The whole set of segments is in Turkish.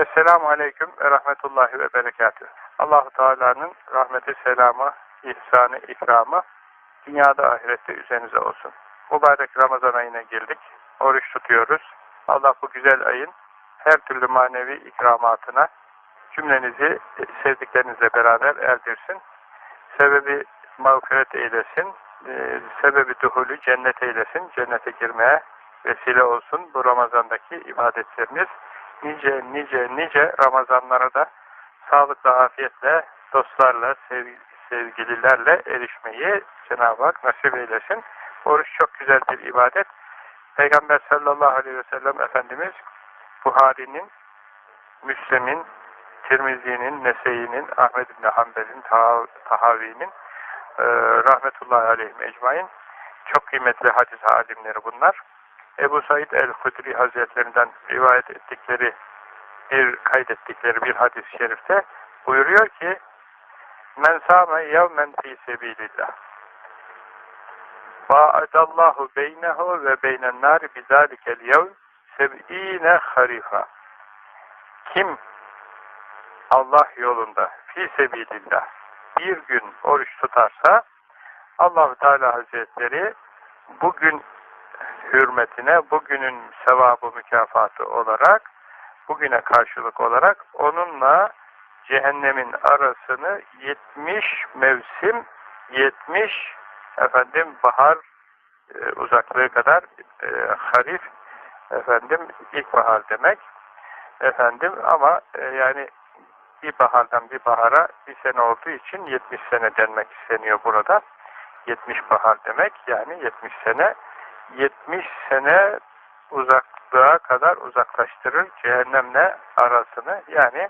Esselamu Aleyküm ve Rahmetullahi ve Berekatühü. allah Teala'nın rahmeti, selamı, ihsanı, ikramı dünyada ahirette üzerinize olsun. Mübarek Ramazan ayına girdik. Oruç tutuyoruz. Allah bu güzel ayın her türlü manevi ikramatına cümlenizi sevdiklerinizle beraber erdirsin. Sebebi mağfiret eylesin. E, sebebi duhulü cennet eylesin. Cennete girmeye vesile olsun bu Ramazan'daki ibadetleriniz nice nice nice Ramazanlara da sağlıkla, afiyetle, dostlarla, sevgi, sevgililerle erişmeyi Cenab-ı Hak nasip eylesin. Oruç çok güzel bir ibadet. Peygamber sallallahu aleyhi ve sellem Efendimiz Buhari'nin, Müslim'in, Tirmizi'nin, Nese'inin, Ahmed İbni Hanbel'in, Tahavi'nin e, rahmetullahi aleyhim ecmain çok kıymetli hadis alimleri bunlar. Ebu Said el-Hudri Hazretlerinden rivayet ettikleri bir kaydettikleri bir hadis-i şerifte buyuruyor ki Men sâme yevmen fî sebîlillah Va'adallahu beynehu ve beynen nâri bizâlikel yevm seb'îne harifa Kim Allah yolunda fî sebîlillah bir gün oruç tutarsa allah Teala Hazretleri bugün hürmetine bugünün sevabı mükafatı olarak bugüne karşılık olarak onunla cehennemin arasını 70 mevsim 70 efendim bahar e, uzaklığı kadar e, harif efendim ilkbahar demek. Efendim ama e, yani bir bahardan bir bahara bir sene olduğu için 70 sene denmek isteniyor burada. 70 bahar demek yani 70 sene 70 sene uzaklığa kadar uzaklaştırır cehennemle arasını yani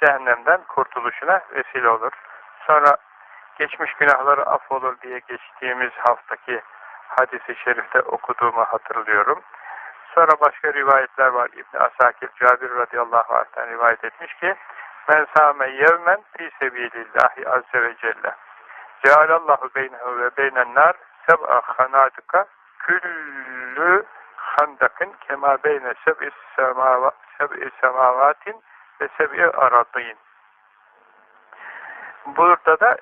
cehennemden kurtuluşuna vesile olur. Sonra geçmiş günahları affolur diye geçtiğimiz haftaki hadisi şerifte okuduğumu hatırlıyorum. Sonra başka rivayetler var. İbn Asakir Cabir radıyallahu anh'tan rivayet etmiş ki Men sâme yevmen fî sebilillahi azze ve celle. Cealallahu beynehu ve beynen nar seb'a hanadika küllü handakın kema beyne seb'i semava, seb'i semavatin ve seb'i aradîn. Burada da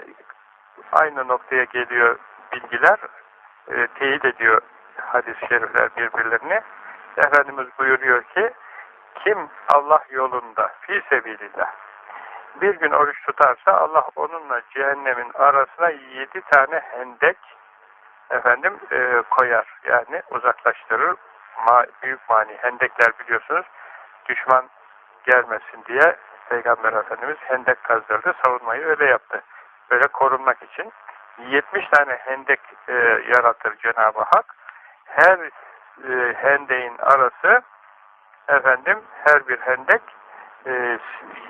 aynı noktaya geliyor bilgiler, e, teyit ediyor hadis-i şerifler birbirlerini. Efendimiz buyuruyor ki, kim Allah yolunda, fi sebilillah, bir gün oruç tutarsa Allah onunla cehennemin arasına yedi tane hendek efendim e, koyar. Yani uzaklaştırır. Ma, büyük mani. Hendekler biliyorsunuz düşman gelmesin diye Peygamber Efendimiz hendek kazdırdı. Savunmayı öyle yaptı. Böyle korunmak için. 70 tane hendek e, yaratır Cenab-ı Hak. Her e, hendeğin arası efendim her bir hendek e,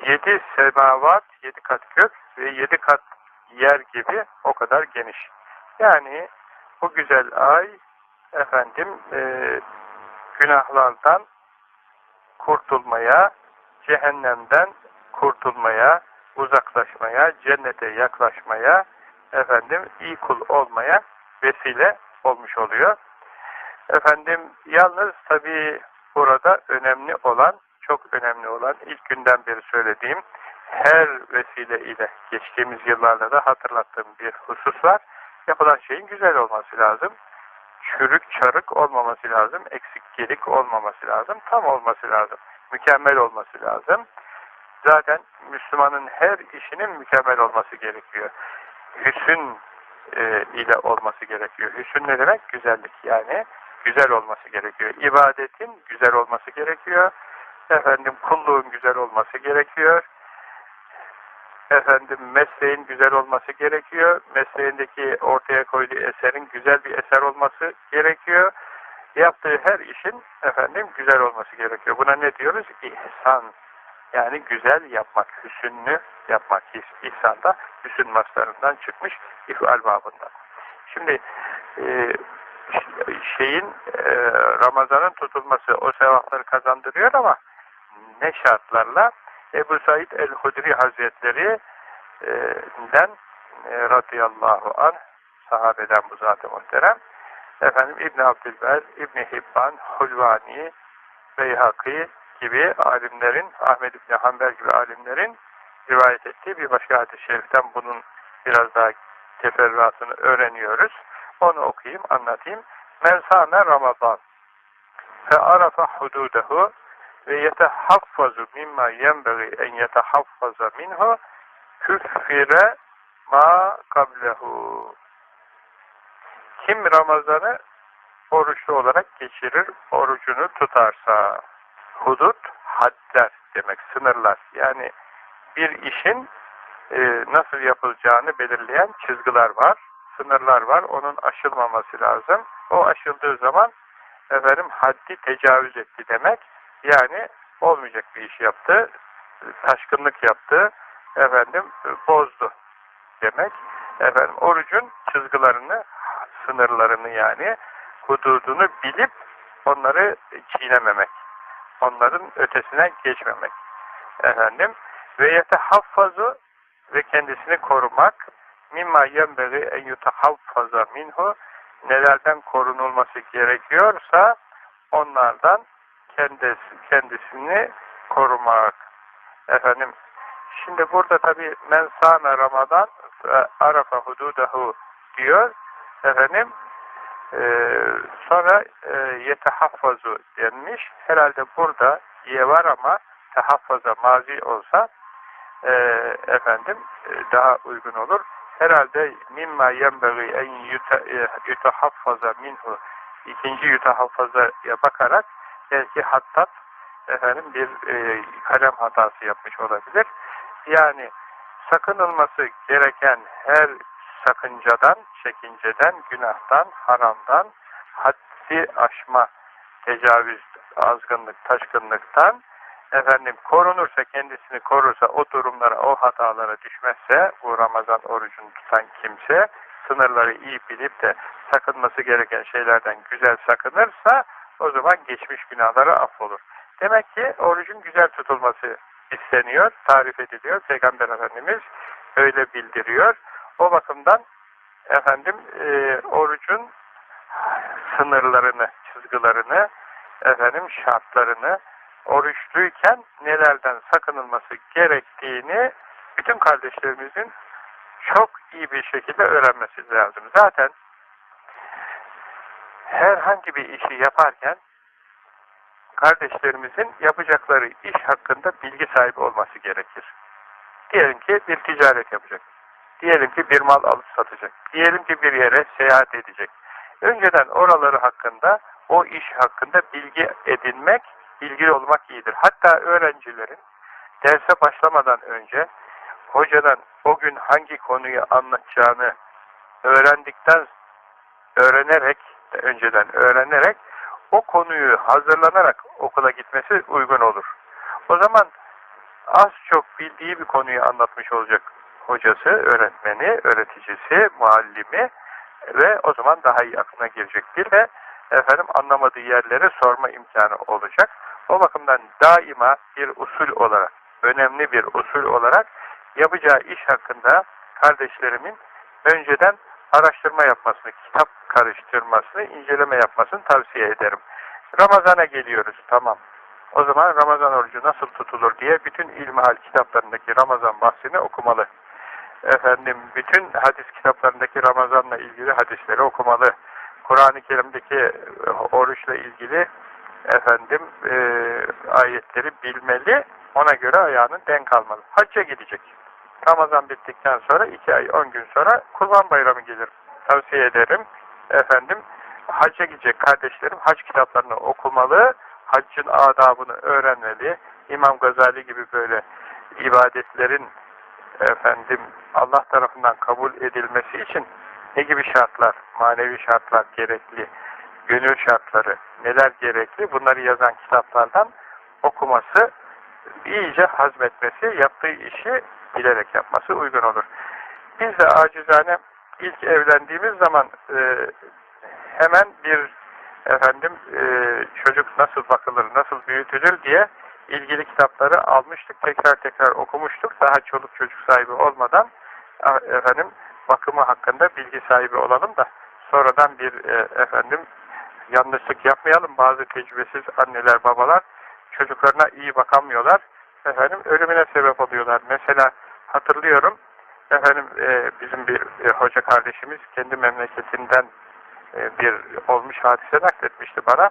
yedi semavat, yedi kat gök ve yedi kat yer gibi o kadar geniş. Yani bu güzel ay efendim e, günahlardan kurtulmaya, cehennemden kurtulmaya, uzaklaşmaya, cennete yaklaşmaya, efendim iyi kul olmaya vesile olmuş oluyor. Efendim yalnız tabi burada önemli olan, çok önemli olan ilk günden beri söylediğim her vesile ile geçtiğimiz yıllarda da hatırlattığım bir husus var yapılan şeyin güzel olması lazım. Çürük, çarık olmaması lazım. Eksik, gelik olmaması lazım. Tam olması lazım. Mükemmel olması lazım. Zaten Müslümanın her işinin mükemmel olması gerekiyor. Hüsün e, ile olması gerekiyor. Hüsün ne demek? Güzellik. Yani güzel olması gerekiyor. İbadetin güzel olması gerekiyor. Efendim kulluğun güzel olması gerekiyor efendim mesleğin güzel olması gerekiyor. Mesleğindeki ortaya koyduğu eserin güzel bir eser olması gerekiyor. Yaptığı her işin efendim güzel olması gerekiyor. Buna ne diyoruz? İhsan. Yani güzel yapmak, hüsünlü yapmak. İhsan da hüsün maslarından çıkmış ifal babından. Şimdi e, şeyin e, Ramazan'ın tutulması o sevapları kazandırıyor ama ne şartlarla? Ebu Said el-Hudri Hazretleri'den e, radıyallahu anh sahabeden bu zat-ı muhterem efendim İbn Abdülber, İbn Hibban, Hulvani, Beyhaki gibi alimlerin, Ahmed İbni Hanbel gibi alimlerin rivayet ettiği bir başka hadis-i şeriften bunun biraz daha teferruatını öğreniyoruz. Onu okuyayım, anlatayım. Men Ramazan fe arafa hududehu ve yetehaffazu mimma yenbeği en yetehaffaza minhu küffire ma kablehu. Kim Ramazan'ı oruçlu olarak geçirir, orucunu tutarsa, hudut, hadler demek, sınırlar. Yani bir işin e, nasıl yapılacağını belirleyen çizgiler var, sınırlar var, onun aşılmaması lazım. O aşıldığı zaman, efendim, haddi tecavüz etti demek, yani olmayacak bir iş yaptı, taşkınlık yaptı, efendim, bozdu demek. Efendim, orucun çizgilerini, sınırlarını yani, hududunu bilip onları çiğnememek. Onların ötesine geçmemek. Efendim ve yetehaffazu ve kendisini korumak mimma yenbegi en yutahaffaza minhu nelerden korunulması gerekiyorsa onlardan kendisi, kendisini korumak. Efendim şimdi burada tabi men sâme arafa hududahu diyor. Efendim ee, sonra e, yetehaffazu denmiş. Herhalde burada ye var ama tehaffaza mazi olsa e, efendim e, daha uygun olur. Herhalde mimma yenbeği en yutehaffaza minhu ikinci yutahaffazaya bakarak belki hattat efendim bir e, kalem hatası yapmış olabilir. Yani sakınılması gereken her sakıncadan, çekinceden, günahtan, haramdan, haddi aşma, tecavüz, azgınlık, taşkınlıktan efendim korunursa, kendisini korursa, o durumlara, o hatalara düşmezse, bu Ramazan orucunu tutan kimse, sınırları iyi bilip de sakınması gereken şeylerden güzel sakınırsa, o zaman geçmiş günahları affolur. Demek ki orucun güzel tutulması isteniyor, tarif ediliyor. Peygamber Efendimiz öyle bildiriyor. O bakımdan efendim e, orucun sınırlarını, çizgilerini, efendim şartlarını, oruçluyken nelerden sakınılması gerektiğini bütün kardeşlerimizin çok iyi bir şekilde öğrenmesi lazım. Zaten herhangi bir işi yaparken kardeşlerimizin yapacakları iş hakkında bilgi sahibi olması gerekir. Diyelim ki bir ticaret yapacak. Diyelim ki bir mal alıp satacak. Diyelim ki bir yere seyahat edecek. Önceden oraları hakkında, o iş hakkında bilgi edinmek, bilgili olmak iyidir. Hatta öğrencilerin derse başlamadan önce hocadan o gün hangi konuyu anlatacağını öğrendikten öğrenerek, önceden öğrenerek o konuyu hazırlanarak okula gitmesi uygun olur. O zaman az çok bildiği bir konuyu anlatmış olacak hocası, öğretmeni, öğreticisi, muallimi ve o zaman daha iyi aklına girecektir ve efendim anlamadığı yerlere sorma imkanı olacak. O bakımdan daima bir usul olarak, önemli bir usul olarak yapacağı iş hakkında kardeşlerimin önceden araştırma yapmasını, kitap karıştırmasını, inceleme yapmasını tavsiye ederim. Ramazana geliyoruz, tamam. O zaman Ramazan orucu nasıl tutulur diye bütün ilmihal kitaplarındaki Ramazan bahsini okumalı efendim bütün hadis kitaplarındaki Ramazan'la ilgili hadisleri okumalı. Kur'an-ı Kerim'deki e, oruçla ilgili efendim e, ayetleri bilmeli. Ona göre ayağının denk almalı. Hacca gidecek. Ramazan bittikten sonra iki ay on gün sonra Kurban Bayramı gelir. Tavsiye ederim. Efendim hacca gidecek kardeşlerim hac kitaplarını okumalı. Haccın adabını öğrenmeli. İmam Gazali gibi böyle ibadetlerin efendim Allah tarafından kabul edilmesi için ne gibi şartlar, manevi şartlar gerekli, gönül şartları neler gerekli bunları yazan kitaplardan okuması, iyice hazmetmesi, yaptığı işi bilerek yapması uygun olur. Biz de acizane ilk evlendiğimiz zaman e, hemen bir efendim e, çocuk nasıl bakılır, nasıl büyütülür diye ilgili kitapları almıştık, tekrar tekrar okumuştuk. Daha çoluk çocuk sahibi olmadan efendim bakımı hakkında bilgi sahibi olalım da sonradan bir e, efendim yanlışlık yapmayalım. Bazı tecrübesiz anneler, babalar çocuklarına iyi bakamıyorlar. Efendim ölümüne sebep oluyorlar. Mesela hatırlıyorum efendim e, bizim bir e, hoca kardeşimiz kendi memleketinden e, bir olmuş hadise nakletmişti bana.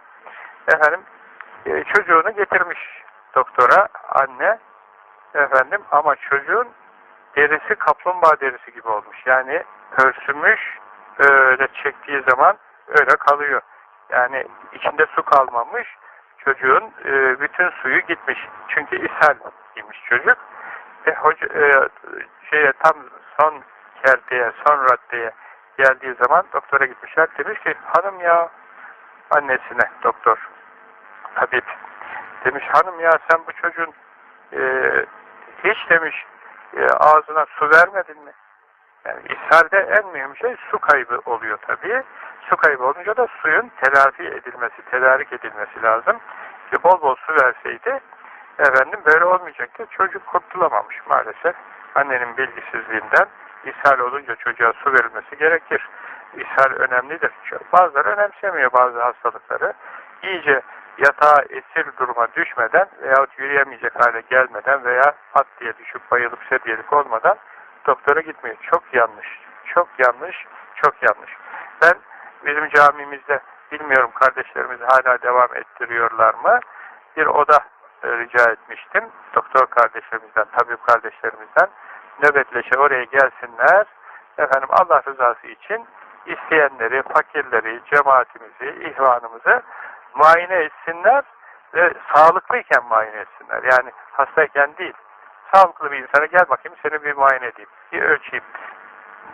Efendim e, çocuğunu getirmiş doktora anne efendim ama çocuğun derisi kaplumbağa derisi gibi olmuş. Yani pörsümüş öyle çektiği zaman öyle kalıyor. Yani içinde su kalmamış. Çocuğun e, bütün suyu gitmiş. Çünkü ishal imiş çocuk. E, hoca, e, şeye tam son kerteye, son raddeye geldiği zaman doktora gitmişler. Demiş ki hanım ya annesine doktor tabip demiş hanım ya sen bu çocuğun e, hiç demiş e, ağzına su vermedin mi? Yani ishalde en mühim şey su kaybı oluyor tabii. Su kaybı olunca da suyun telafi edilmesi, tedarik edilmesi lazım. İşte bol bol su verseydi efendim böyle olmayacaktı. Çocuk kurtulamamış maalesef. Annenin bilgisizliğinden ishal olunca çocuğa su verilmesi gerekir. İshal önemlidir. Bazıları önemsemiyor bazı hastalıkları. İyice yatağa esir duruma düşmeden veyahut yürüyemeyecek hale gelmeden veya at diye düşüp bayılıp sedyelik olmadan doktora gitmiyor. Çok yanlış. Çok yanlış. Çok yanlış. Ben bizim camimizde bilmiyorum kardeşlerimiz hala devam ettiriyorlar mı? Bir oda rica etmiştim. Doktor kardeşlerimizden, tabip kardeşlerimizden nöbetleşe oraya gelsinler. Efendim Allah rızası için isteyenleri, fakirleri, cemaatimizi, ihvanımızı muayene etsinler ve sağlıklıyken muayene etsinler. Yani hastayken değil. Sağlıklı bir insana gel bakayım seni bir muayene edeyim. Bir ölçeyim.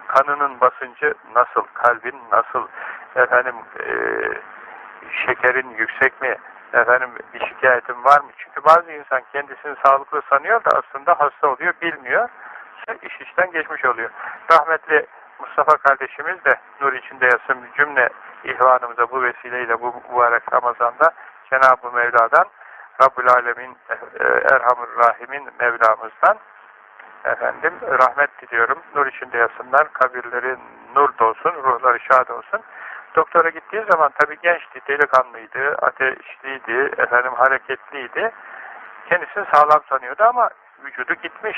Kanının basıncı nasıl, kalbin nasıl, efendim e, şekerin yüksek mi, efendim bir şikayetin var mı? Çünkü bazı insan kendisini sağlıklı sanıyor da aslında hasta oluyor, bilmiyor. İş işten geçmiş oluyor. Rahmetli Mustafa kardeşimiz de nur içinde yasın cümle ihvanımıza bu vesileyle bu mübarek Ramazan'da Cenab-ı Mevla'dan Rabbül Alemin e, Erhamur Rahim'in Mevlamızdan efendim rahmet diliyorum. Nur içinde yasınlar, kabirleri nur dolsun, ruhları şad olsun. Doktora gittiği zaman tabii gençti, delikanlıydı, ateşliydi, efendim hareketliydi. Kendisini sağlam sanıyordu ama vücudu gitmiş.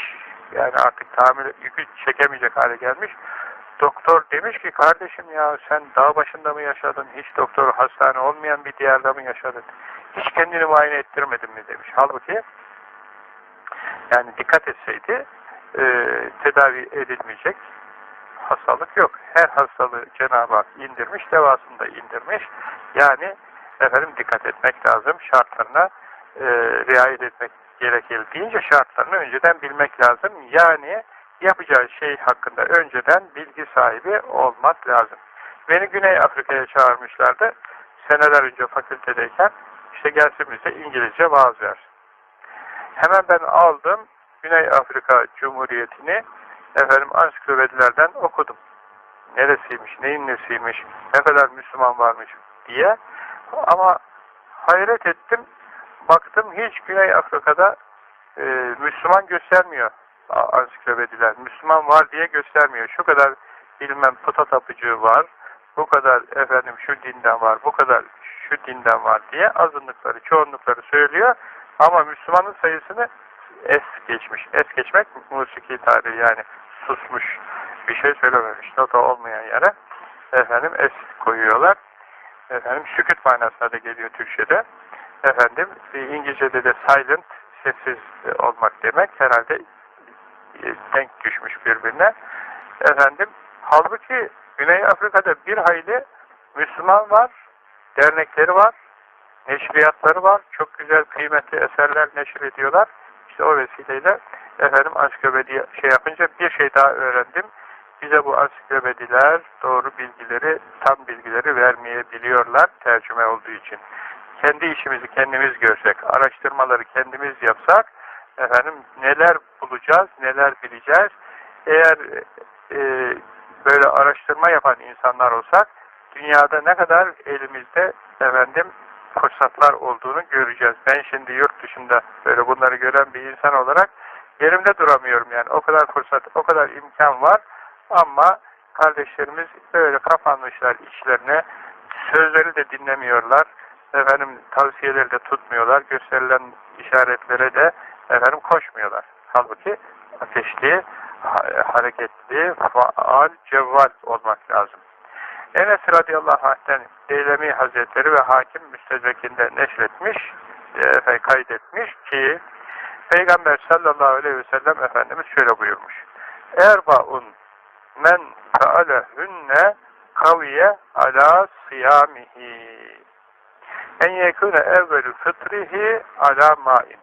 Yani artık tahammül yükü çekemeyecek hale gelmiş. Doktor demiş ki kardeşim ya sen dağ başında mı yaşadın? Hiç doktor hastane olmayan bir diyarda mı yaşadın? Hiç kendini muayene ettirmedin mi demiş. Halbuki yani dikkat etseydi e, tedavi edilmeyecek hastalık yok. Her hastalığı Cenab-ı Hak indirmiş, devasını da indirmiş. Yani efendim dikkat etmek lazım. Şartlarına e, riayet etmek gerekir deyince şartlarını önceden bilmek lazım. Yani yapacağı şey hakkında önceden bilgi sahibi olmak lazım. Beni Güney Afrika'ya çağırmışlardı. Seneler önce fakültedeyken işte gelsin bize İngilizce vaaz ver. Hemen ben aldım Güney Afrika Cumhuriyeti'ni efendim ansiklopedilerden okudum. Neresiymiş, neyin nesiymiş, ne kadar Müslüman varmış diye. Ama hayret ettim. Baktım hiç Güney Afrika'da e, Müslüman göstermiyor ansiklopediler. Müslüman var diye göstermiyor. Şu kadar bilmem puta tapıcı var, bu kadar efendim şu dinden var, bu kadar şu dinden var diye azınlıkları, çoğunlukları söylüyor. Ama Müslümanın sayısını es geçmiş. Es geçmek musiki tarihi yani susmuş. Bir şey söylememiş. Nota olmayan yere efendim es koyuyorlar. Efendim sükut manasına da geliyor Türkçe'de. Efendim İngilizce'de de silent sessiz olmak demek. Herhalde e, denk düşmüş birbirine. Efendim halbuki Güney Afrika'da bir hayli Müslüman var, dernekleri var, neşriyatları var, çok güzel kıymetli eserler neşir ediyorlar. İşte o vesileyle efendim ansiklopedi şey yapınca bir şey daha öğrendim. Bize bu ansiklopediler doğru bilgileri, tam bilgileri vermeyebiliyorlar tercüme olduğu için. Kendi işimizi kendimiz görsek, araştırmaları kendimiz yapsak, efendim neler bulacağız, neler bileceğiz. Eğer e, böyle araştırma yapan insanlar olsak, dünyada ne kadar elimizde efendim fırsatlar olduğunu göreceğiz. Ben şimdi yurt dışında böyle bunları gören bir insan olarak yerimde duramıyorum yani. O kadar fırsat, o kadar imkan var ama kardeşlerimiz böyle kapanmışlar içlerine. Sözleri de dinlemiyorlar. efendim tavsiyeleri de tutmuyorlar. Gösterilen işaretlere de efendim koşmuyorlar. Halbuki ateşli, hareketli, faal, cevval olmak lazım. Enes radıyallahu anh'ten Deylemi Hazretleri ve Hakim Müstedrekinde neşretmiş, e, kaydetmiş ki Peygamber sallallahu aleyhi ve sellem Efendimiz şöyle buyurmuş. Erbaun men fealehünne kaviye ala siyamihi. En yekune evvelü fıtrihi ala ma'in.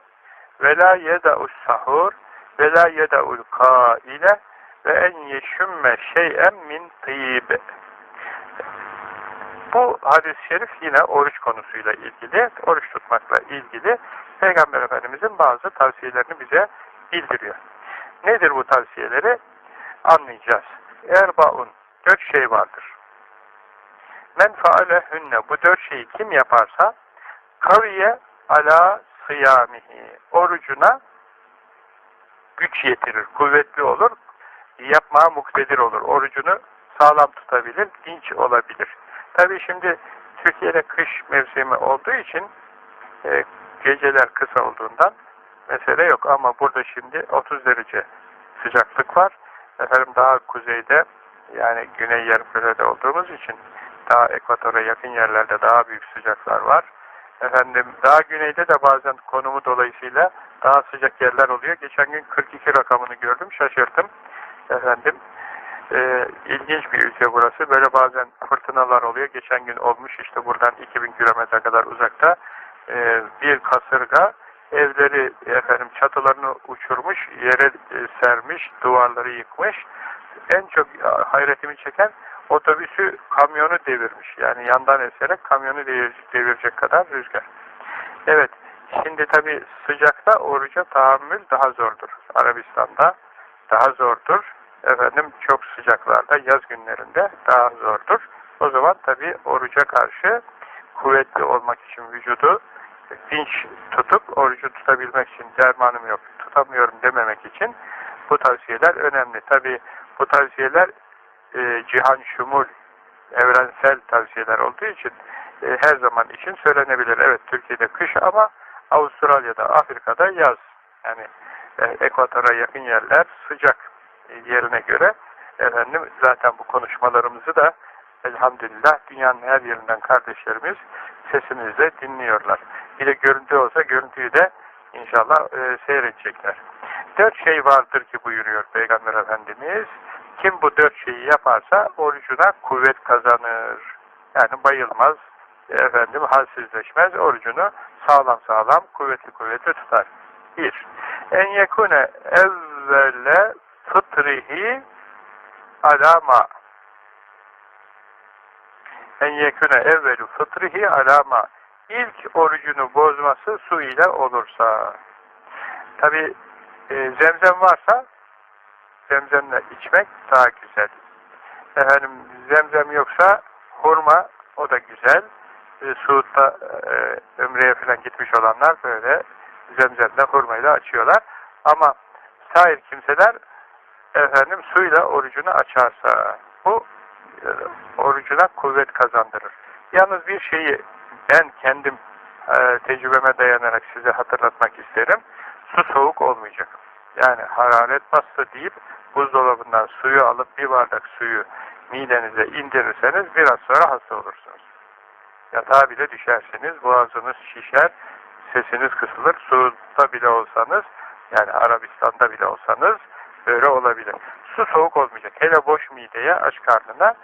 Ve la yeda'us sahur ve la yeda'ul kaile ve en yeşümme şey'en min tıyib bu hadis-i şerif yine oruç konusuyla ilgili, oruç tutmakla ilgili Peygamber Efendimizin bazı tavsiyelerini bize bildiriyor. Nedir bu tavsiyeleri? Anlayacağız. Erbaun, dört şey vardır. Men hünne, bu dört şeyi kim yaparsa, kaviye ala sıyamihi, orucuna güç yetirir, kuvvetli olur, yapmaya muktedir olur, orucunu sağlam tutabilir, dinç olabilir. Tabi şimdi Türkiye'de kış mevsimi olduğu için e, geceler kısa olduğundan mesele yok ama burada şimdi 30 derece sıcaklık var. Efendim daha kuzeyde yani güney yarımkürede olduğumuz için daha ekvatora yakın yerlerde daha büyük sıcaklar var. Efendim daha güneyde de bazen konumu dolayısıyla daha sıcak yerler oluyor. Geçen gün 42 rakamını gördüm, şaşırdım. Efendim e, ilginç bir ülke burası. Böyle bazen fırtınalar oluyor. Geçen gün olmuş işte buradan 2000 kilometre kadar uzakta e, bir kasırga evleri efendim çatılarını uçurmuş, yere e, sermiş, duvarları yıkmış. En çok hayretimi çeken otobüsü kamyonu devirmiş. Yani yandan eserek kamyonu devirecek kadar rüzgar. Evet, şimdi tabi sıcakta oruca tahammül daha zordur. Arabistan'da daha zordur. Efendim çok sıcaklarda, yaz günlerinde daha zordur. O zaman tabi oruca karşı kuvvetli olmak için vücudu dinç tutup orucu tutabilmek için dermanım yok, tutamıyorum dememek için bu tavsiyeler önemli. Tabi bu tavsiyeler e, cihan şumul, evrensel tavsiyeler olduğu için e, her zaman için söylenebilir. Evet Türkiye'de kış ama Avustralya'da, Afrika'da yaz. Yani e, ekvatora yakın yerler sıcak yerine göre efendim zaten bu konuşmalarımızı da elhamdülillah dünyanın her yerinden kardeşlerimiz sesimizle dinliyorlar. Bir de görüntü olsa görüntüyü de inşallah e, seyredecekler. Dört şey vardır ki buyuruyor Peygamber Efendimiz. Kim bu dört şeyi yaparsa orucuna kuvvet kazanır. Yani bayılmaz, efendim halsizleşmez, orucunu sağlam sağlam, kuvvetli kuvvetli tutar. Bir, en yekune evvele fıtrihi alama. En yekune evvelu fıtrihi alama. İlk orucunu bozması su ile olursa. Tabi e, zemzem varsa zemzemle içmek daha güzel. Efendim zemzem yoksa hurma o da güzel. E, Suud'da e, ömreye falan gitmiş olanlar böyle zemzemle hurmayla açıyorlar. Ama sair kimseler efendim suyla orucunu açarsa bu e, orucuna kuvvet kazandırır. Yalnız bir şeyi ben kendim e, tecrübeme dayanarak size hatırlatmak isterim. Su soğuk olmayacak. Yani hararet bastı deyip buzdolabından suyu alıp bir bardak suyu midenize indirirseniz biraz sonra hasta olursunuz. Yatağa bile düşersiniz, boğazınız şişer, sesiniz kısılır. Suda bile olsanız, yani Arabistan'da bile olsanız böyle olabilir. Su soğuk olmayacak. Hele boş mideye, aç karnına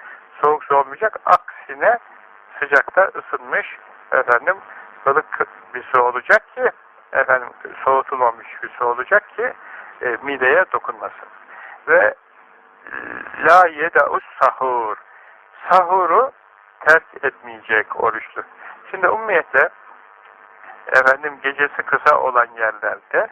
soğuk su olmayacak. Aksine sıcakta ısınmış efendim ılık bir su olacak ki efendim soğutulmamış bir su olacak ki e, mideye dokunmasın. Ve la yeda'us sahur sahuru terk etmeyecek oruçlu. Şimdi ummiyetle efendim gecesi kısa olan yerlerde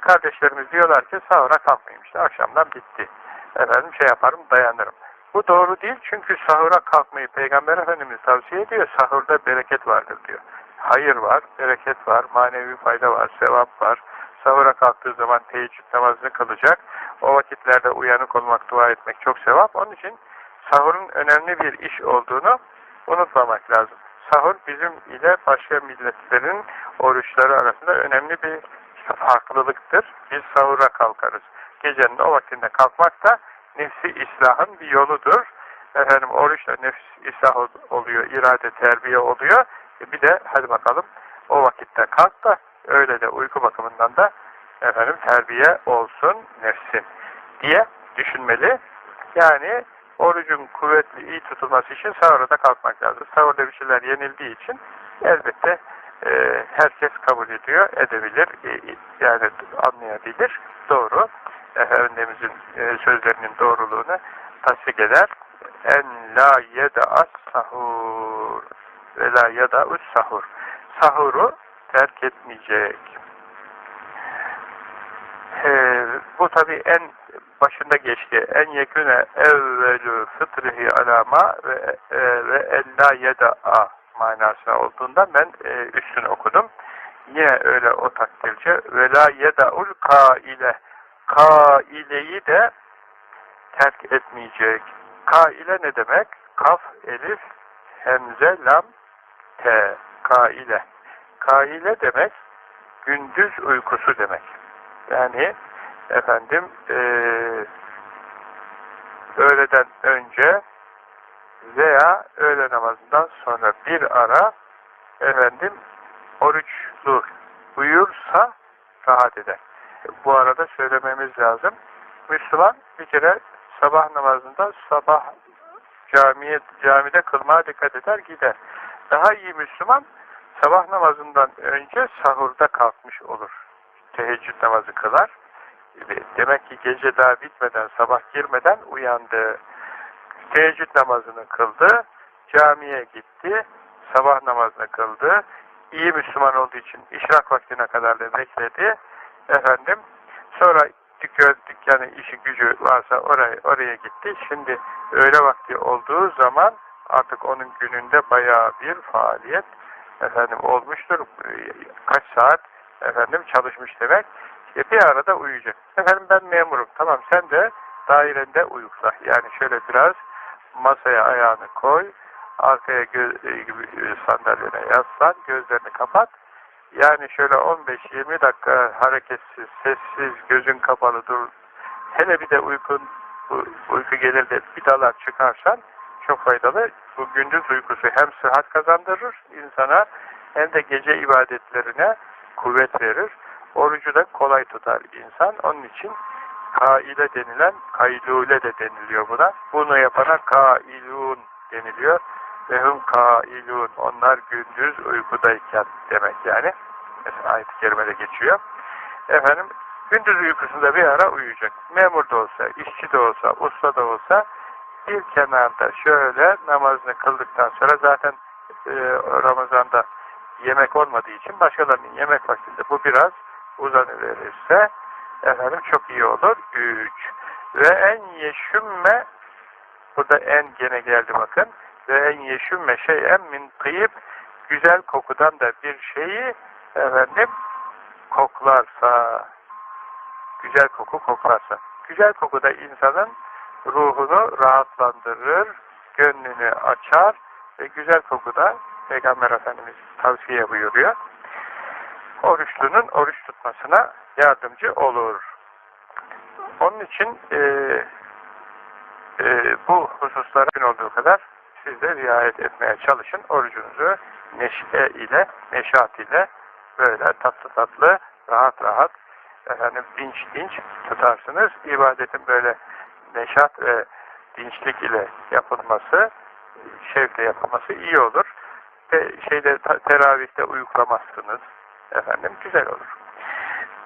kardeşlerimiz diyorlar ki sahura kalkmayayım işte akşamdan bitti. Efendim şey yaparım dayanırım. Bu doğru değil çünkü sahura kalkmayı Peygamber Efendimiz tavsiye ediyor. Sahurda bereket vardır diyor. Hayır var, bereket var, manevi fayda var, sevap var. Sahura kalktığı zaman teheccüd namazını kılacak. O vakitlerde uyanık olmak, dua etmek çok sevap. Onun için sahurun önemli bir iş olduğunu unutmamak lazım. sahur bizim ile başka milletlerin oruçları arasında önemli bir farklılıktır. Biz sahura kalkarız. Gecenin o vaktinde kalkmak da nefsi islahın bir yoludur. Efendim oruçla nefs islah oluyor, irade terbiye oluyor. E bir de hadi bakalım o vakitte kalk da öyle de uyku bakımından da efendim terbiye olsun nefsin diye düşünmeli. Yani orucun kuvvetli iyi tutulması için sahurda kalkmak lazım. Sahurda bir şeyler yenildiği için elbette e, herkes kabul ediyor, edebilir, e, yani anlayabilir. Doğru. Efendimizin e, sözlerinin doğruluğunu tasdik eder. En la yeda'as sahur ve la yeda'us sahur. Sahuru terk etmeyecek. Ee, bu tabi en başında geçti. En yeküne evvelü fıtrihi alama ve, e, ve ella yeda'a manası olduğunda ben e, üstünü okudum. Yine öyle o takdirce ve la yeda'ul kaile kaileyi de terk etmeyecek. Kaile ne demek? Kaf, elif, hemze, lam, te. Kaile. Kaile demek gündüz uykusu demek. Yani efendim e, öğleden önce veya öğle namazından sonra bir ara efendim oruçlu uyursa rahat eder. Bu arada söylememiz lazım. Müslüman bir kere sabah namazında sabah camiye, camide kılmaya dikkat eder gider. Daha iyi Müslüman sabah namazından önce sahurda kalkmış olur. Teheccüd namazı kılar. Demek ki gece daha bitmeden, sabah girmeden uyandı. Teheccüd namazını kıldı. Camiye gitti. Sabah namazını kıldı. İyi Müslüman olduğu için işrak vaktine kadar da bekledi. Efendim, sonra dükkan, dükkanı, işi gücü varsa oraya, oraya gitti. Şimdi öğle vakti olduğu zaman artık onun gününde bayağı bir faaliyet efendim olmuştur. Kaç saat efendim çalışmış demek. İşte bir arada uyuyacak. Efendim ben memurum. Tamam sen de dairende uyukla. Yani şöyle biraz masaya ayağını koy. Arkaya göz, sandalyene yaslan. Gözlerini kapat. Yani şöyle 15-20 dakika hareketsiz, sessiz, gözün kapalı dur. Hele bir de uykun uyku gelir de bir dalar çıkarsan çok faydalı. Bu gündüz uykusu hem sıhhat kazandırır insana hem de gece ibadetlerine kuvvet verir. Orucu da kolay tutar insan. Onun için kaile denilen, kaylule de deniliyor buna. Bunu yapana kailun deniliyor. Ve hum kailun. Onlar gündüz uykudayken demek yani. Mesela ayet-i kerimede geçiyor. Efendim, gündüz uykusunda bir ara uyuyacak. Memur da olsa, işçi de olsa, usta da olsa bir kenarda şöyle namazını kıldıktan sonra zaten e, Ramazan'da yemek olmadığı için başkalarının yemek vaktinde bu biraz uzanıverirse efendim çok iyi olur. Üç. Ve en yeşümme burada en gene geldi bakın. Ve en yeşümme şeyen min kıyıp güzel kokudan da bir şeyi efendim koklarsa güzel koku koklarsa güzel koku da insanın ruhunu rahatlandırır, gönlünü açar ve güzel koku da Peygamber Efendimiz tavsiye buyuruyor. Oruçlunun oruç tutmasına yardımcı olur. Onun için e, e, bu hususlara olduğu kadar siz de riayet etmeye çalışın. Orucunuzu neşe ile, neşat ile böyle tatlı tatlı, rahat rahat efendim dinç dinç tutarsınız. İbadetin böyle neşat ve dinçlik ile yapılması, şevkle yapılması iyi olur. Ve şeyde teravihte uyuklamazsınız. Efendim güzel olur.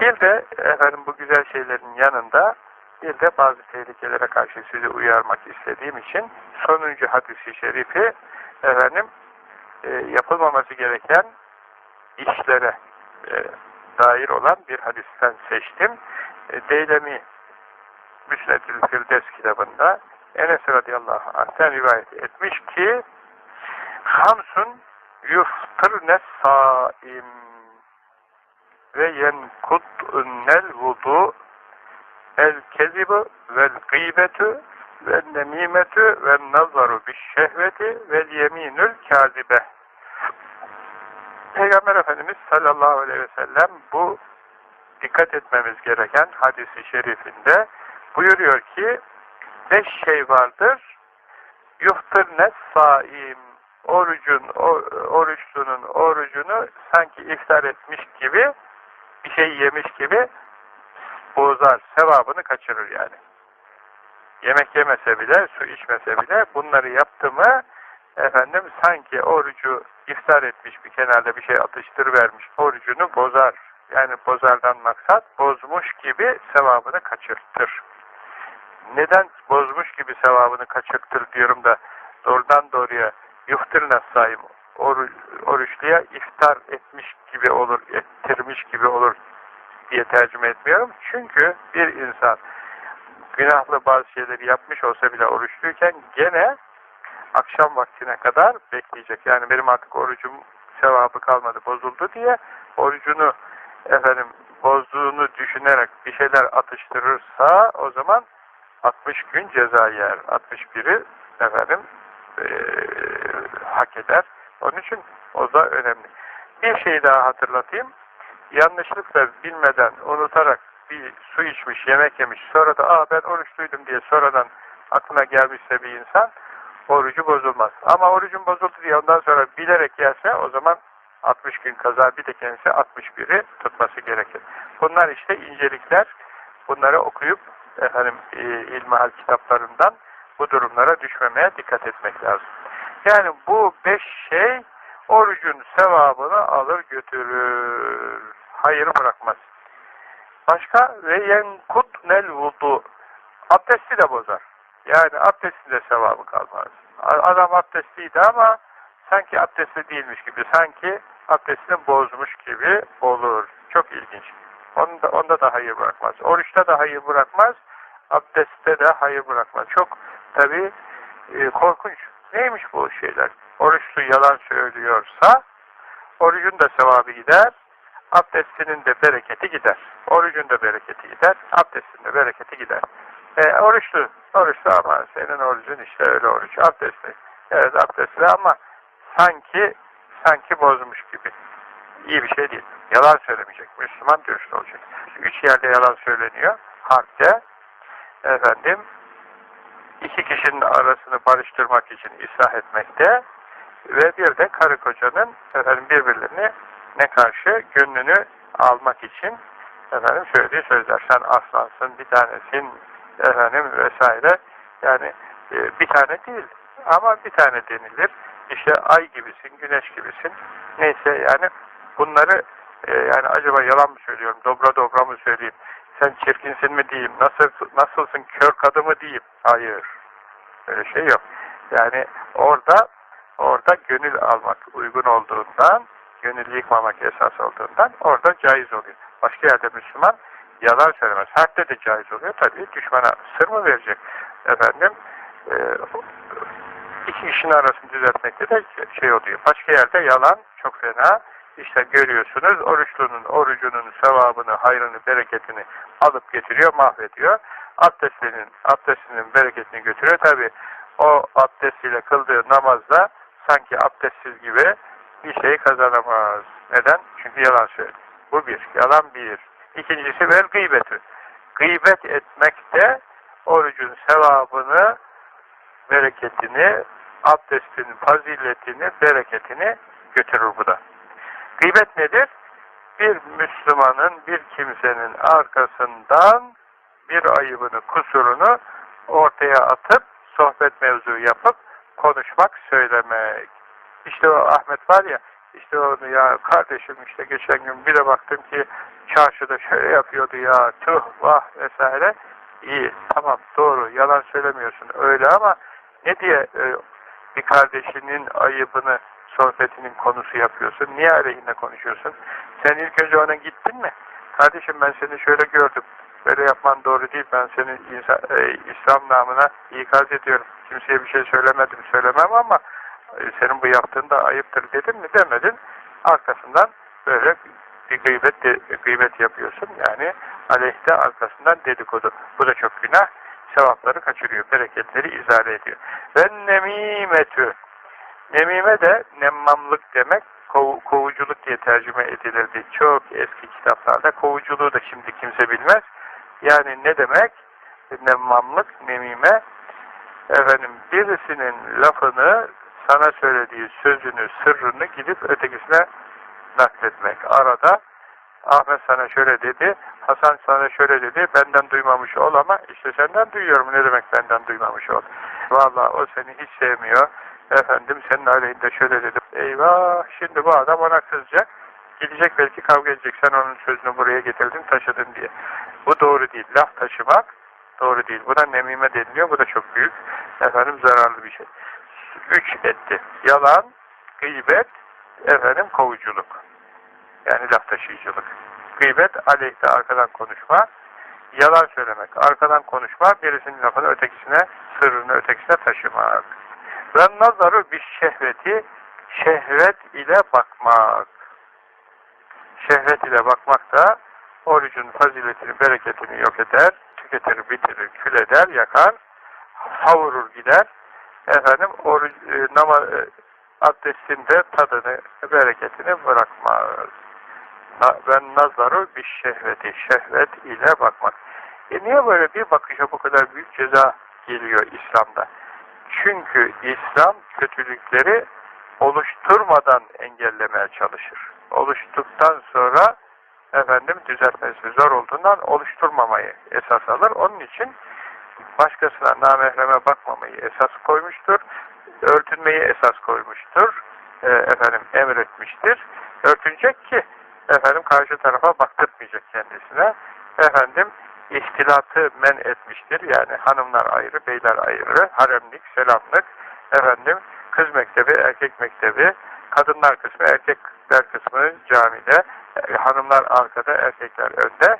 Bir de efendim bu güzel şeylerin yanında bir de bazı tehlikelere karşı sizi uyarmak istediğim için sonuncu hadisi şerifi efendim e, yapılmaması gereken işlere e, dair olan bir hadisten seçtim. E, Deylemi Müsnedül Firdevs kitabında Enes radıyallahu anh'ten rivayet etmiş ki Hamsun yuftırne saim ve yenkut'unnel vudu el kezibu vel gıybetü ve nemimetü ve nazaru bis şehveti vel yeminül kazibe. Peygamber Efendimiz sallallahu aleyhi ve sellem bu dikkat etmemiz gereken hadisi şerifinde buyuruyor ki beş şey vardır. Yuhtırnes saim orucun, oruçlunun orucunu sanki iftar etmiş gibi bir şey yemiş gibi bozar, sevabını kaçırır yani. Yemek yemese bile, su içmese bile bunları yaptı mı efendim sanki orucu iftar etmiş bir kenarda bir şey atıştırıvermiş orucunu bozar. Yani bozardan maksat bozmuş gibi sevabını kaçırtır. Neden bozmuş gibi sevabını kaçırtır diyorum da doğrudan doğruya yuhtir nasayim oruç, oruçluya iftar etmiş gibi olur, ettirmiş gibi olur diye tercüme etmiyorum. Çünkü bir insan günahlı bazı şeyleri yapmış olsa bile oruçluyken gene akşam vaktine kadar bekleyecek. Yani benim artık orucum sevabı kalmadı, bozuldu diye orucunu efendim bozduğunu düşünerek bir şeyler atıştırırsa o zaman 60 gün ceza yer. 61'i efendim e, hak eder. Onun için o da önemli. Bir şey daha hatırlatayım. Yanlışlıkla bilmeden, unutarak bir su içmiş, yemek yemiş, sonra da aa ben oruçluydum diye sonradan aklına gelmişse bir insan orucu bozulmaz. Ama orucun bozuldu diye ondan sonra bilerek yerse o zaman 60 gün kaza bir de kendisi 61'i tutması gerekir. Bunlar işte incelikler. Bunları okuyup efendim e, ilmihal kitaplarından bu durumlara düşmemeye dikkat etmek lazım. Yani bu beş şey orucun sevabını alır götürür. Hayır bırakmaz. Başka ve yenkut nel vudu abdesti de bozar. Yani abdestin de sevabı kalmaz. Adam abdestliydi ama sanki abdestli değilmiş gibi, sanki abdestini bozmuş gibi olur. Çok ilginç. Onda, onda da hayır bırakmaz. Oruçta da hayır bırakmaz, abdestte de hayır bırakmaz. Çok tabi e, korkunç. Neymiş bu şeyler? Oruçlu yalan söylüyorsa orucun da sevabı gider, abdestinin de bereketi gider. Orucun da bereketi gider, abdestin de bereketi gider. E, oruçlu, oruçlu ama senin orucun işte öyle oruç, abdestli. Evet abdestli ama sanki sanki bozmuş gibi. İyi bir şey değil. Yalan söylemeyecek. Müslüman dürüst olacak. Üç yerde yalan söyleniyor. Harpte, efendim, iki kişinin arasını barıştırmak için ıslah etmekte ve bir de karı kocanın efendim birbirlerini ne karşı gönlünü almak için efendim söylediği sözler. Sen aslansın, bir tanesin efendim vesaire. Yani e, bir tane değil ama bir tane denilir. İşte ay gibisin, güneş gibisin. Neyse yani bunları e, yani acaba yalan mı söylüyorum, dobra dobra mı söyleyeyim, sen çirkinsin mi diyeyim, nasıl, nasılsın, kör kadı mı diyeyim. Hayır. Öyle şey yok. Yani orada orada gönül almak uygun olduğundan, gönül yıkmamak esas olduğundan orada caiz oluyor. Başka yerde Müslüman yalan söylemez. Harpte de caiz oluyor. Tabii düşmana sır mı verecek? Efendim e, iki kişinin arasını düzeltmekte de şey oluyor. Başka yerde yalan çok fena. İşte görüyorsunuz oruçlunun orucunun sevabını, hayrını, bereketini alıp getiriyor, mahvediyor. Abdestlinin, abdestinin bereketini götürüyor. Tabi o abdestiyle kıldığı namazda sanki abdestsiz gibi bir şey kazanamaz. Neden? Çünkü yalan söylüyor. Bu bir. Yalan bir. İkincisi vel gıybeti. Gıybet etmek de orucun sevabını, bereketini, abdestin faziletini, bereketini götürür bu da. Gıybet nedir? Bir Müslümanın, bir kimsenin arkasından bir ayıbını, kusurunu ortaya atıp, sohbet mevzu yapıp, konuşmak, söylemek. İşte o Ahmet var ya, işte onu ya kardeşim işte geçen gün bir de baktım ki çarşıda şöyle yapıyordu ya, tuh, vah vesaire. İyi, tamam, doğru, yalan söylemiyorsun öyle ama ne diye e, bir kardeşinin ayıbını, sohbetinin konusu yapıyorsun? Niye aleyhinde konuşuyorsun? Sen ilk önce ona gittin mi? Kardeşim ben seni şöyle gördüm. Böyle yapman doğru değil. Ben senin insan, e, İslam namına ikaz ediyorum. Kimseye bir şey söylemedim, söylemem ama senin bu yaptığın da ayıptır dedim mi demedin. Arkasından böyle bir gıybet, de, gıybet yapıyorsun. Yani aleyhte arkasından dedikodu. Bu da çok günah. Sevapları kaçırıyor. Bereketleri izale ediyor. Ve nemimetü. Nemime de nemmamlık demek, kov, kovuculuk diye tercüme edilirdi. Çok eski kitaplarda. Kovuculuğu da şimdi kimse bilmez. Yani ne demek? Nemmamlık, nemime. Efendim birisinin lafını sana söylediği sözünü, sırrını gidip ötekisine nakletmek. Arada Ahmet sana şöyle dedi, Hasan sana şöyle dedi, benden duymamış ol ama işte senden duyuyorum ne demek benden duymamış ol. Vallahi o seni hiç sevmiyor, efendim senin aleyhinde şöyle dedi. Eyvah şimdi bu adam ona kızacak, gidecek belki kavga edecek, sen onun sözünü buraya getirdin taşıdın diye. Bu doğru değil, laf taşımak doğru değil. Buna nemime deniliyor, bu da çok büyük, efendim zararlı bir şey. Üç etti, yalan, gıybet, efendim kovuculuk. Yani laf taşıyıcılık. Gıybet, aleyhte arkadan konuşma, yalan söylemek, arkadan konuşma, birisinin lafını ötekisine, sırrını ötekisine taşımak. Ve nazaru bir şehveti, şehvet ile bakmak. Şehvet ile bakmak da orucun faziletini, bereketini yok eder, tüketir, bitirir, kül eder, yakar, savurur gider. Efendim, oruç, e, nama, e, abdestinde tadını, bereketini bırakmaz. Ben nazaru bir şehveti, şehvet ile bakmak. E niye böyle bir bakışa bu kadar büyük ceza geliyor İslam'da? Çünkü İslam kötülükleri oluşturmadan engellemeye çalışır. Oluştuktan sonra efendim düzeltmesi zor olduğundan oluşturmamayı esas alır. Onun için başkasına namehreme bakmamayı esas koymuştur. Örtünmeyi esas koymuştur. E, efendim emretmiştir. Örtünecek ki efendim karşı tarafa baktırmayacak kendisine. Efendim ihtilatı men etmiştir. Yani hanımlar ayrı, beyler ayrı, haremlik, selamlık, efendim kız mektebi, erkek mektebi, kadınlar kısmı, erkekler kısmı camide, e, hanımlar arkada, erkekler önde.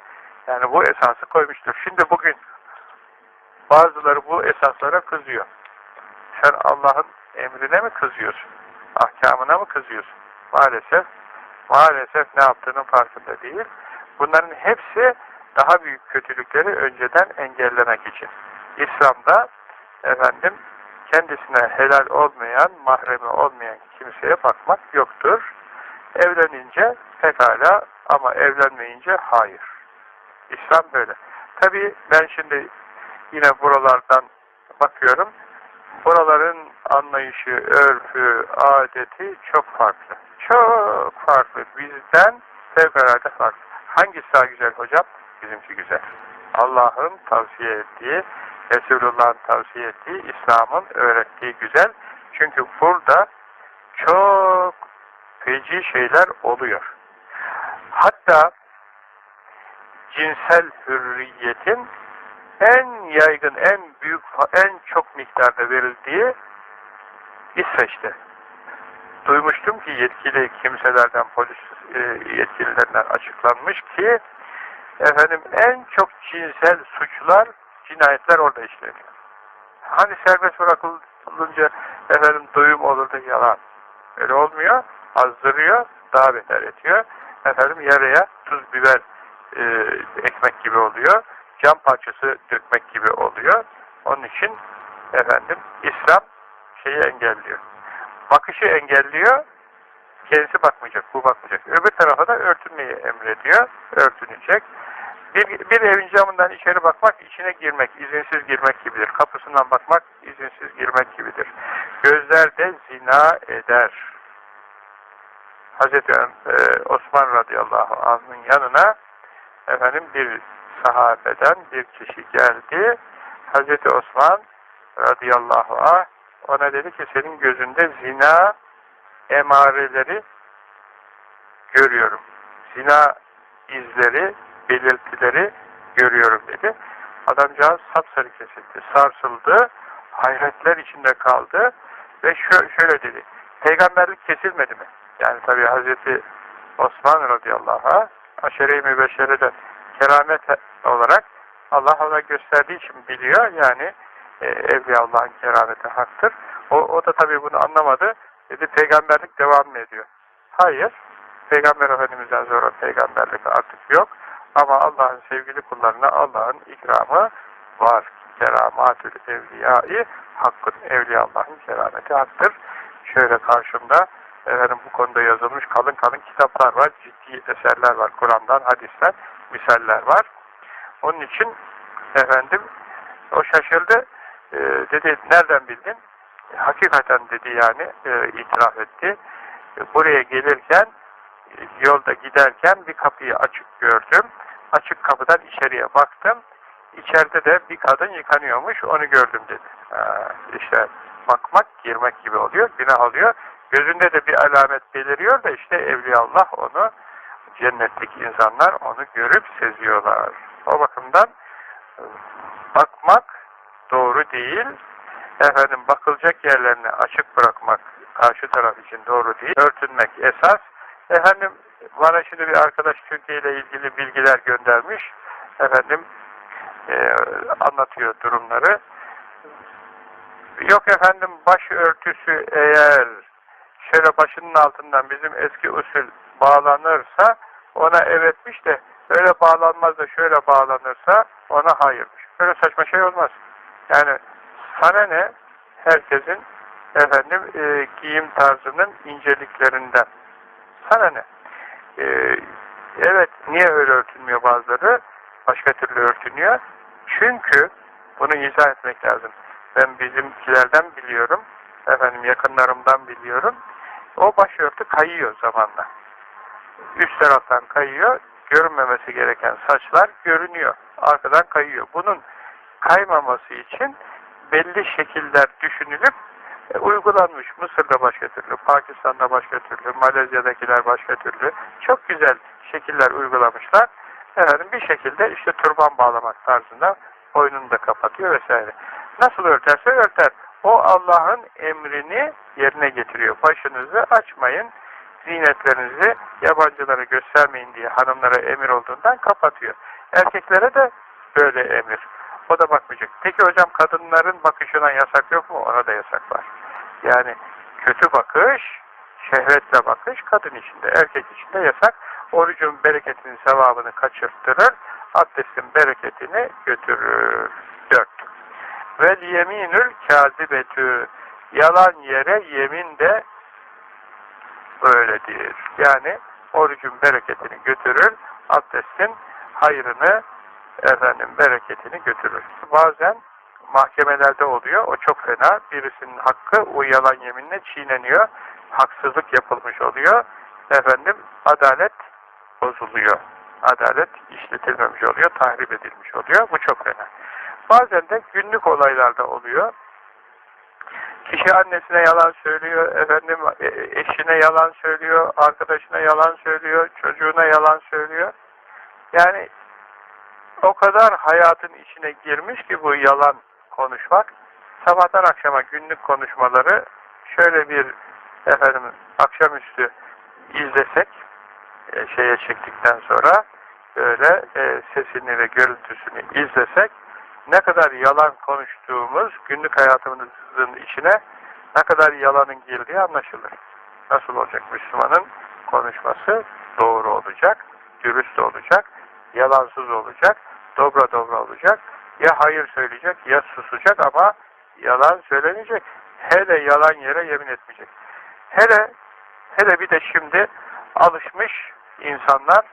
Yani bu esası koymuştur. Şimdi bugün bazıları bu esaslara kızıyor. Sen Allah'ın emrine mi kızıyorsun? Ahkamına mı kızıyorsun? Maalesef maalesef ne yaptığının farkında değil. Bunların hepsi daha büyük kötülükleri önceden engellemek için. İslam'da efendim kendisine helal olmayan, mahremi olmayan kimseye bakmak yoktur. Evlenince pekala ama evlenmeyince hayır. İslam böyle. Tabi ben şimdi yine buralardan bakıyorum. Buraların anlayışı, örfü, adeti çok farklı. Çok farklı. Bizden fevkalade farklı. Hangisi daha güzel hocam? Bizimki güzel. Allah'ın tavsiye ettiği, Resulullah'ın tavsiye ettiği, İslam'ın öğrettiği güzel. Çünkü burada çok feci şeyler oluyor. Hatta cinsel hürriyetin en yaygın, en büyük, en çok miktarda verildiği İsveç'te. Duymuştum ki yetkili kimselerden, polis e, yetkililerinden açıklanmış ki efendim en çok cinsel suçlar, cinayetler orada işleniyor. Hani serbest bırakılınca efendim duyum olur da yalan. Öyle olmuyor. Azdırıyor, daha beter ediyor. Efendim yaraya tuz, biber, e, ekmek gibi oluyor. Cam parçası dökmek gibi oluyor. Onun için efendim İslam şeyi engelliyor. Bakışı engelliyor. Kendisi bakmayacak, bu bakmayacak. Öbür tarafa da örtünmeyi emrediyor. Örtünecek. Bir, bir evin camından içeri bakmak, içine girmek, izinsiz girmek gibidir. Kapısından bakmak, izinsiz girmek gibidir. Gözler de zina eder. Hazreti e, Osman radıyallahu anh'ın yanına efendim bir sahabeden bir kişi geldi. Hazreti Osman radıyallahu anh ona dedi ki senin gözünde zina emareleri görüyorum. Zina izleri, belirtileri görüyorum dedi. Adamcağız sapsarı kesildi, sarsıldı, hayretler içinde kaldı ve şöyle dedi. Peygamberlik kesilmedi mi? Yani tabi Hazreti Osman radıyallahu anh aşere-i mübeşşereden keramet olarak Allah ona gösterdiği için biliyor. Yani e, Evliya Allah'ın kerameti haktır. O, o da tabii bunu anlamadı. Dedi peygamberlik devam mı ediyor? Hayır. Peygamber Efendimiz'den sonra peygamberlik artık yok. Ama Allah'ın sevgili kullarına Allah'ın ikramı var. Keramatül evliyai hakkın. Evliya Allah'ın kerameti haktır. Şöyle karşımda efendim bu konuda yazılmış kalın kalın kitaplar var, ciddi eserler var. Kur'an'dan hadisler, misaller var. Onun için efendim o şaşırdı. E, dedi nereden bildin? Hakikaten dedi yani e, itiraf etti. E, buraya gelirken yolda giderken bir kapıyı açık gördüm. Açık kapıdan içeriye baktım. İçeride de bir kadın yıkanıyormuş. Onu gördüm dedi. Ha, işte bakmak girmek gibi oluyor. Günah oluyor. Gözünde de bir alamet beliriyor da işte Evliyaullah onu cennetlik insanlar onu görüp seziyorlar. O bakımdan e, bakmak doğru değil. Efendim bakılacak yerlerini açık bırakmak karşı taraf için doğru değil. Örtünmek esas. Efendim bana şimdi bir arkadaş Türkiye ile ilgili bilgiler göndermiş. Efendim e, anlatıyor durumları. Yok efendim baş örtüsü eğer şöyle başının altından bizim eski usul bağlanırsa ona evetmiş de öyle bağlanmaz da şöyle bağlanırsa ona hayırmış. Böyle saçma şey olmaz. Yani sana ne? Herkesin efendim e, giyim tarzının inceliklerinden. Sana ne? E, evet, niye öyle örtünmüyor bazıları? Başka türlü örtünüyor. Çünkü bunu izah etmek lazım. Ben bizimkilerden biliyorum. Efendim yakınlarımdan biliyorum. O başörtü kayıyor zamanla. Üst taraftan kayıyor. Görünmemesi gereken saçlar görünüyor. Arkadan kayıyor. Bunun kaymaması için belli şekiller düşünülüp e, uygulanmış. Mısır'da başka türlü, Pakistan'da başka türlü, Malezya'dakiler başka türlü. Çok güzel şekiller uygulamışlar. Efendim bir şekilde işte turban bağlamak tarzında boynunu da kapatıyor vesaire. Nasıl örterse örter. O Allah'ın emrini yerine getiriyor. Başınızı açmayın, zinetlerinizi yabancılara göstermeyin diye hanımlara emir olduğundan kapatıyor. Erkeklere de böyle emir. O da bakmayacak. Peki hocam kadınların bakışına yasak yok mu? Ona da yasak var. Yani kötü bakış, şehvetle bakış kadın içinde, erkek içinde yasak. Orucun bereketinin sevabını kaçırttırır, abdestin bereketini götürür. Dört. Vel yeminül kazibetü. Yalan yere yemin de öyledir. Yani orucun bereketini götürür, abdestin hayrını, efendim bereketini götürür. Bazen mahkemelerde oluyor, o çok fena. Birisinin hakkı o yalan yeminle çiğneniyor, haksızlık yapılmış oluyor. Efendim adalet bozuluyor. Adalet işletilmemiş oluyor, tahrip edilmiş oluyor. Bu çok fena. Bazen de günlük olaylarda oluyor. Kişi annesine yalan söylüyor, efendim e, eşine yalan söylüyor, arkadaşına yalan söylüyor, çocuğuna yalan söylüyor. Yani o kadar hayatın içine girmiş ki bu yalan konuşmak. Sabahtan akşama günlük konuşmaları şöyle bir efendim akşamüstü izlesek e, şeye çektikten sonra böyle e, sesini ve görüntüsünü izlesek ne kadar yalan konuştuğumuz günlük hayatımızın içine ne kadar yalanın girdiği anlaşılır. Nasıl olacak Müslümanın konuşması? Doğru olacak, dürüst olacak, yalansız olacak, dobra dobra olacak. Ya hayır söyleyecek ya susacak ama yalan söylemeyecek. Hele yalan yere yemin etmeyecek. Hele hele bir de şimdi alışmış insanlar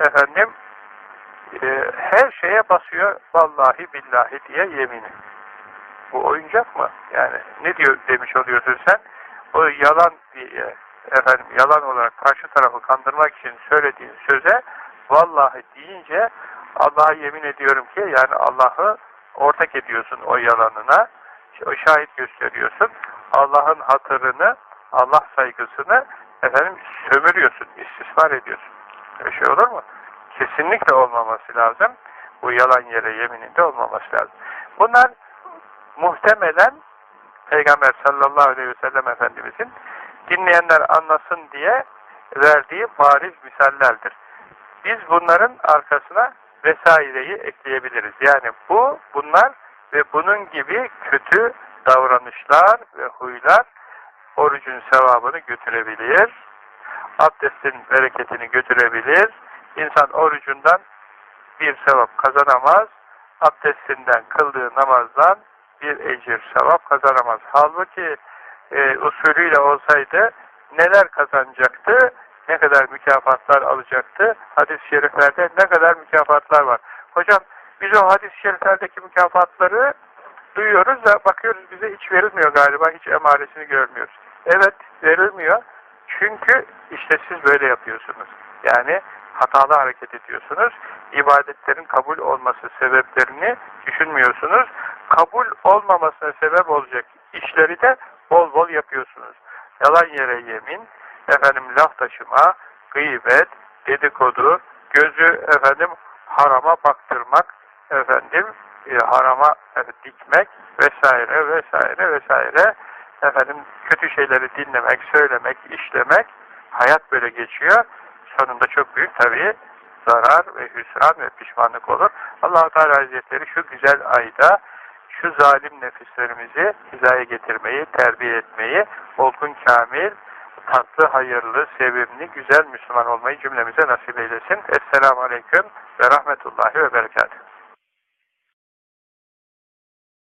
efendim e, her şeye basıyor vallahi billahi diye yemini. Bu oyuncak mı? Yani ne diyor demiş oluyorsun sen? O yalan diye efendim yalan olarak karşı tarafı kandırmak için söylediğin söze vallahi deyince Allah'a yemin ediyorum ki yani Allah'ı ortak ediyorsun o yalanına. O şahit gösteriyorsun. Allah'ın hatırını, Allah saygısını efendim sömürüyorsun, istismar ediyorsun. Öyle şey olur mu? Kesinlikle olmaması lazım. Bu yalan yere yemininde olmaması lazım. Bunlar muhtemelen Peygamber sallallahu aleyhi ve sellem Efendimizin dinleyenler anlasın diye verdiği bariz misallerdir. Biz bunların arkasına vesaireyi ekleyebiliriz. Yani bu, bunlar ve bunun gibi kötü davranışlar ve huylar orucun sevabını götürebilir, abdestin bereketini götürebilir, İnsan orucundan bir sevap kazanamaz, abdestinden kıldığı namazdan bir ecir sevap kazanamaz. Halbuki e, usulüyle olsaydı neler kazanacaktı, ne kadar mükafatlar alacaktı, hadis-i şeriflerde ne kadar mükafatlar var. Hocam biz o hadis-i şeriflerdeki mükafatları duyuyoruz da bakıyoruz bize hiç verilmiyor galiba, hiç emaresini görmüyoruz. Evet, verilmiyor. Çünkü işte siz böyle yapıyorsunuz. Yani hatalı hareket ediyorsunuz. İbadetlerin kabul olması sebeplerini düşünmüyorsunuz. Kabul olmamasına sebep olacak işleri de bol bol yapıyorsunuz. Yalan yere yemin, efendim laf taşıma, gıybet, dedikodu, gözü efendim harama baktırmak, efendim e, harama evet, dikmek vesaire vesaire vesaire efendim kötü şeyleri dinlemek, söylemek, işlemek hayat böyle geçiyor. Sonunda çok büyük tabii zarar ve hüsran ve pişmanlık olur. allah Teala Hazretleri şu güzel ayda şu zalim nefislerimizi hizaya getirmeyi, terbiye etmeyi, olgun kamil, tatlı, hayırlı, sevimli, güzel Müslüman olmayı cümlemize nasip eylesin. Esselamu Aleyküm ve Rahmetullahi ve Berekatuhu.